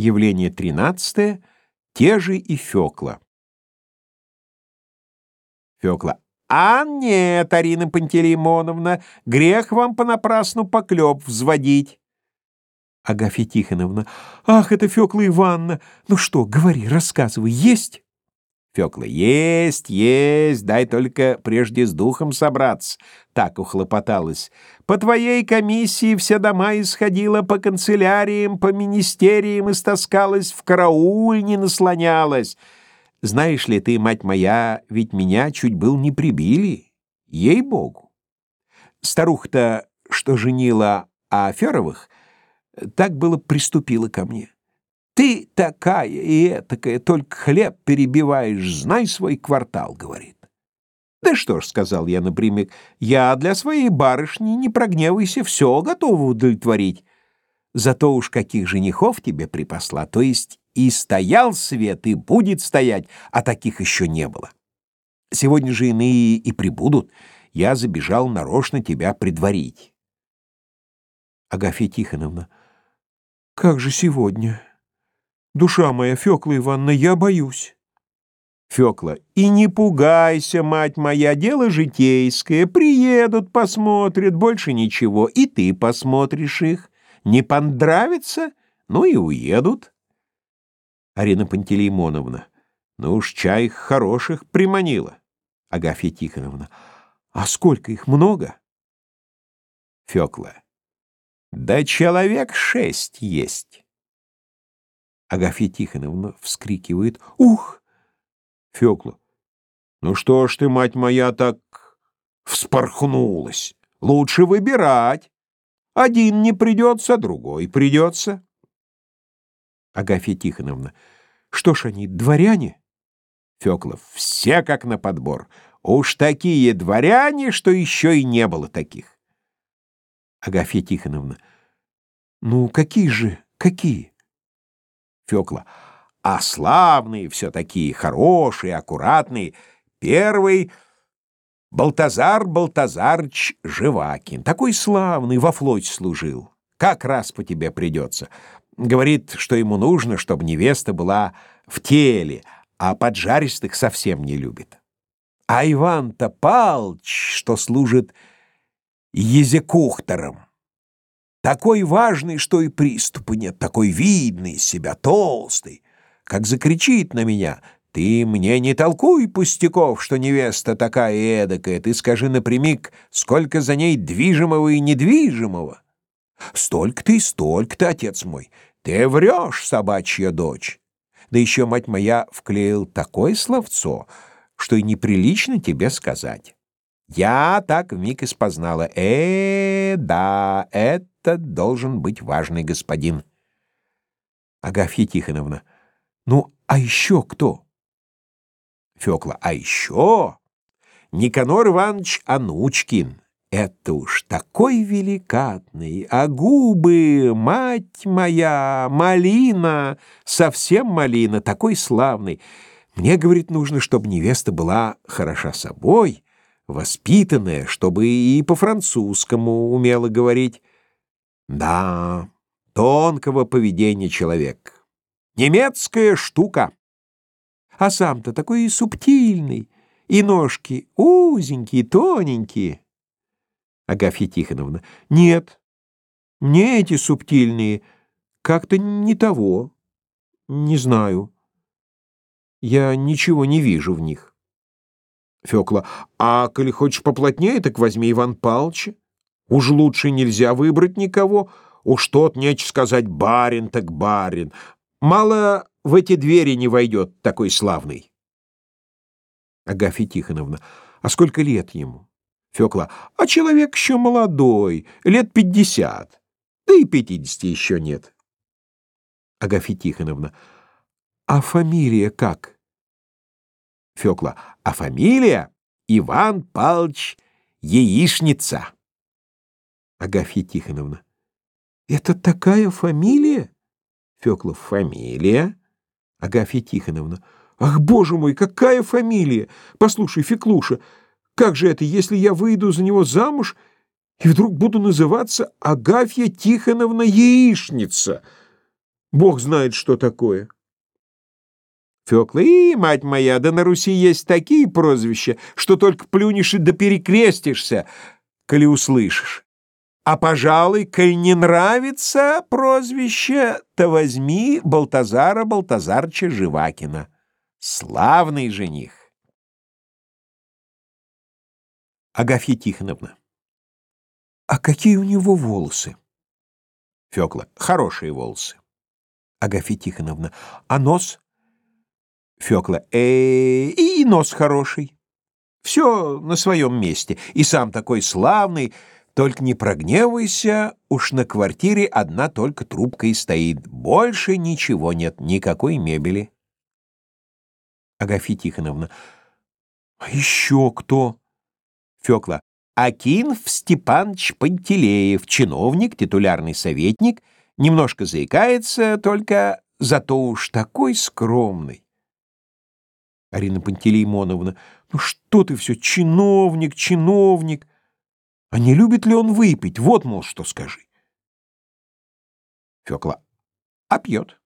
Явление тринадцатое. Те же и Фёкла. Фёкла. А нет, Арина Пантелеймоновна, грех вам понапрасну поклёп взводить. Агафья Тихоновна. Ах, это Фёкла Ивановна. Ну что, говори, рассказывай, есть? Фёкла. Есть, есть, дай только прежде с духом собраться. Так ухлопоталась. По твоей комиссии все дома исходила по канцеляриям, по министериям истаскалась, в карауль не наслонялась. Знаешь ли ты, мать моя, ведь меня чуть был не прибили. Ей-богу. Старуха-то, что женила Аферовых, так было приступила ко мне. Ты такая и этакая, только хлеб перебиваешь, знай свой квартал, говорит. Да что ж, сказал я напрямик, я для своей барышни, не прогневайся, все готова удовлетворить. Зато уж каких женихов тебе припасла, то есть и стоял свет, и будет стоять, а таких еще не было. Сегодня же иные и прибудут. Я забежал нарочно тебя предварить. Агафья Тихоновна, как же сегодня? Душа моя, Фёкла Ивановна, я боюсь. Фёкла, и не пугайся, мать моя, дело житейское. Приедут, посмотрят, больше ничего, и ты посмотришь их. Не понравится, ну и уедут. Арина Пантелеймоновна, ну уж чай хороших приманила. Агафья Тихоновна, а сколько их много? Фёкла, да человек шесть есть. Агафья Тихоновна вскрикивает «Ух!» Фёкла. «Ну что ж ты, мать моя, так вспорхнулась? Лучше выбирать. Один не придется, другой придется». Агафья Тихоновна. «Что ж они, дворяне?» Фёклов. «Все как на подбор. Уж такие дворяне, что еще и не было таких». Агафья Тихоновна. «Ну, какие же, какие?» Фёкла. А славные все такие, хорошие, аккуратные. Первый — Балтазар Балтазарч Живакин. Такой славный, во флоте служил. Как раз по тебе придется. Говорит, что ему нужно, чтобы невеста была в теле, а поджаристых совсем не любит. А Иван-то Палч, что служит езекухтором. Такой важный, что и приступа нет, такой видный себя, толстый. Как закричит на меня, «Ты мне не толкуй пустяков, что невеста такая и эдакая, ты скажи напрямик, сколько за ней движимого и недвижимого». «Столько-то и столько-то, отец мой, ты врешь, собачья дочь». Да еще, мать моя, вклеил такое словцо, что и неприлично тебе сказать. Я так вмиг испознала. Э, да, это должен быть важный господин. Агафья Тихоновна. Ну, а еще кто? Фёкла. А еще Никанор Иванович Анучкин. Это уж такой великатный, а губы, мать моя, малина, совсем малина, такой славный. Мне, говорит, нужно, чтобы невеста была хороша собой, воспитанная, чтобы и по-французскому умела говорить. Да, тонкого поведения человек. Немецкая штука. А сам-то такой субтильный, и ножки узенькие, тоненькие. Агафья Тихоновна. Нет, мне эти субтильные как-то не того. Не знаю. Я ничего не вижу в них. Фёкла. А коли хочешь поплотнее, так возьми Иван Палча. Уж лучше нельзя выбрать никого. Уж тот, нечего сказать, барин так барин. Мало в эти двери не войдет такой славный. Агафья Тихоновна. А сколько лет ему? Фёкла. А человек еще молодой, лет пятьдесят. Да и пятидесяти еще нет. Агафья Тихоновна. А фамилия как? Фёкла. А фамилия Иван Палч Яичница. Агафья Тихоновна. Это такая фамилия? Фёкла. Фамилия. Агафья Тихоновна. Ах, боже мой, какая фамилия! Послушай, Феклуша, как же это, если я выйду за него замуж и вдруг буду называться Агафья Тихоновна Яичница? Бог знает, что такое. Фёкла, и, мать моя, да на Руси есть такие прозвища, что только плюнешь и да перекрестишься, коли услышишь. А, пожалуй, коль не нравится прозвище, то возьми Балтазара Балтазарча Живакина. Славный жених. Агафья Тихоновна. А какие у него волосы? Фёкла. Хорошие волосы. Агафья Тихоновна. А нос? Фёкла. Э, и нос хороший. Все на своем месте. И сам такой славный, только не прогневайся, уж на квартире одна только трубка и стоит. Больше ничего нет, никакой мебели. Агафья Тихоновна. А еще кто? Фёкла. Акинф Степанович Пантелеев, чиновник, титулярный советник, немножко заикается, только зато уж такой скромный. Арина Пантелеймоновна. Ну что ты все, чиновник, чиновник. А не любит ли он выпить? Вот, мол, что скажи. Фёкла. А пьет.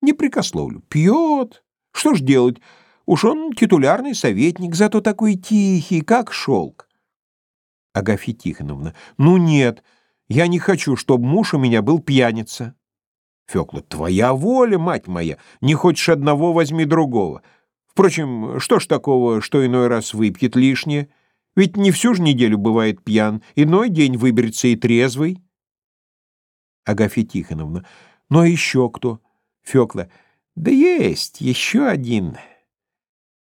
Не прикословлю. Пьет. Что ж делать? Уж он титулярный советник, зато такой тихий, как шелк. Агафья Тихоновна. Ну нет, я не хочу, чтобы муж у меня был пьяница. Фёкла. Твоя воля, мать моя. Не хочешь одного, возьми другого. Впрочем, что ж такого, что иной раз выпьет лишнее? Ведь не всю же неделю бывает пьян, иной день выберется и трезвый. Агафья Тихоновна. Ну а еще кто? Фёкла. Да есть, еще один.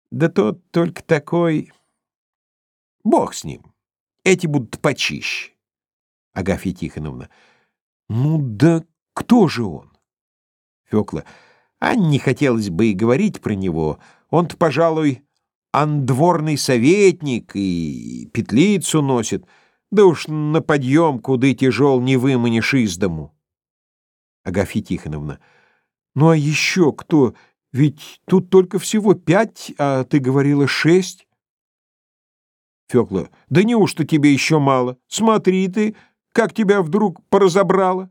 Да тот только такой... Бог с ним. Эти будут почище. Агафья Тихоновна. Ну да кто же он? Фёкла. А не хотелось бы и говорить про него. Он-то, пожалуй, андворный советник и петлицу носит, да уж на подъем, куды тяжел, не выманишь из дому. Агафья Тихоновна. Ну а еще кто? Ведь тут только всего пять, а ты говорила шесть. Фёкла. Да неужто тебе еще мало? Смотри ты, как тебя вдруг поразобрало.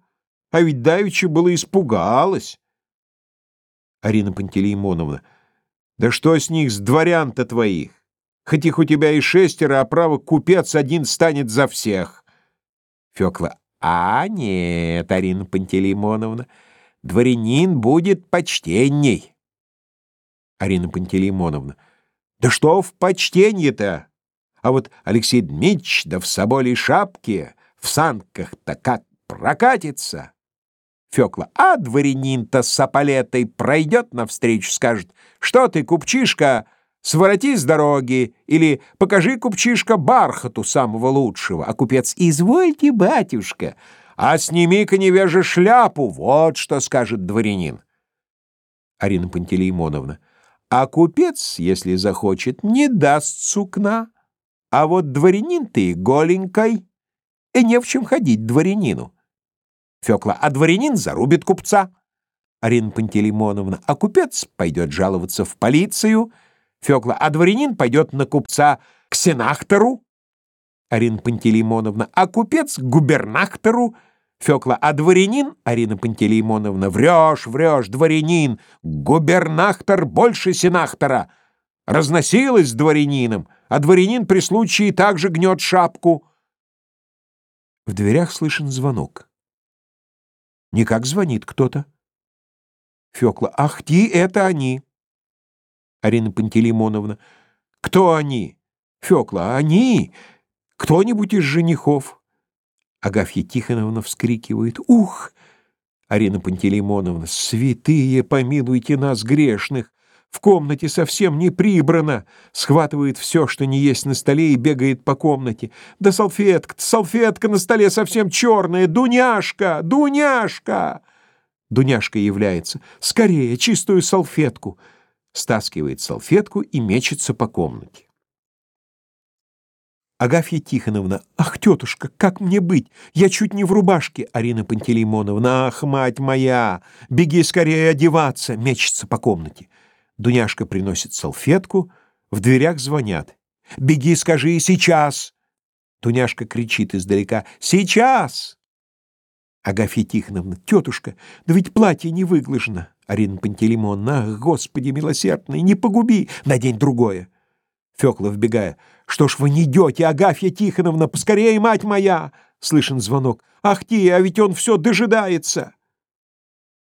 А ведь давеча было испугалась. Арина Пантелеймоновна. Да что с них, с дворян-то твоих? Хоть их у тебя и шестеро, а право купец один станет за всех. Фёкла. А нет, Арина Пантелеймоновна, дворянин будет почтенней. Арина Пантелеймоновна. Да что в почтенье-то? А вот Алексей Дмитрич да в соболей шапке, в санках-то как прокатится. Фёкла, а дворянин-то с апалетой пройдет навстречу, скажет, что ты, купчишка, свороти с дороги, или покажи, купчишка, бархату самого лучшего, а купец, извольте, батюшка, а сними-ка невеже шляпу, вот что скажет дворянин. Арина Пантелеймоновна, а купец, если захочет, не даст сукна, а вот дворянин ты голенькой, и не в чем ходить дворянину. Фёкла, а дворянин зарубит купца. Арина Пантелеймоновна, а купец пойдет жаловаться в полицию. Фёкла, а дворянин пойдет на купца к сенахтору. Арина Пантелеймоновна, а купец к губернатору. Фёкла, а дворянин, Арина Пантелеймоновна, врешь, врешь, дворянин, губернатор больше сенахтора. Разносилась с дворянином, а дворянин при случае также гнет шапку. В дверях слышен звонок. Никак звонит кто-то. Фёкла. Ах, ти, это они. Арина Пантелеймоновна. Кто они? Фёкла. Они. Кто-нибудь из женихов. Агафья Тихоновна вскрикивает. Ух! Арина Пантелеймоновна. Святые, помилуйте нас, грешных. В комнате совсем не прибрано. Схватывает все, что не есть на столе, и бегает по комнате. Да салфетка, салфетка на столе совсем черная. Дуняшка, Дуняшка! Дуняшка является. Скорее, чистую салфетку. Стаскивает салфетку и мечется по комнате. Агафья Тихоновна. Ах, тетушка, как мне быть? Я чуть не в рубашке. Арина Пантелеймоновна. Ах, мать моя! Беги скорее одеваться. Мечется по комнате. Дуняшка приносит салфетку, в дверях звонят. «Беги, скажи, сейчас!» Дуняшка кричит издалека. «Сейчас!» Агафья Тихоновна, тетушка, да ведь платье не выглажено. Арина Пантелеймоновна, ах, Господи милосердный, не погуби, надень другое. Фёкла, вбегая, что ж вы не идете, Агафья Тихоновна, поскорее, мать моя! Слышен звонок. Ах ты, а ведь он все дожидается.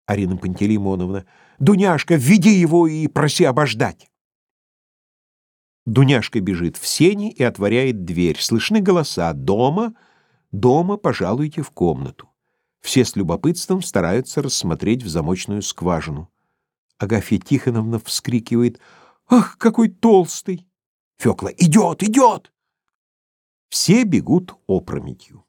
Арина Пантелеймоновна, Дуняшка, введи его и проси обождать. Дуняшка бежит в сени и отворяет дверь. Слышны голоса. Дома, дома, пожалуйте в комнату. Все с любопытством стараются рассмотреть в замочную скважину. Агафья Тихоновна вскрикивает «Ах, какой толстый!» Фёкла «Идет, идет!» Все бегут опрометью.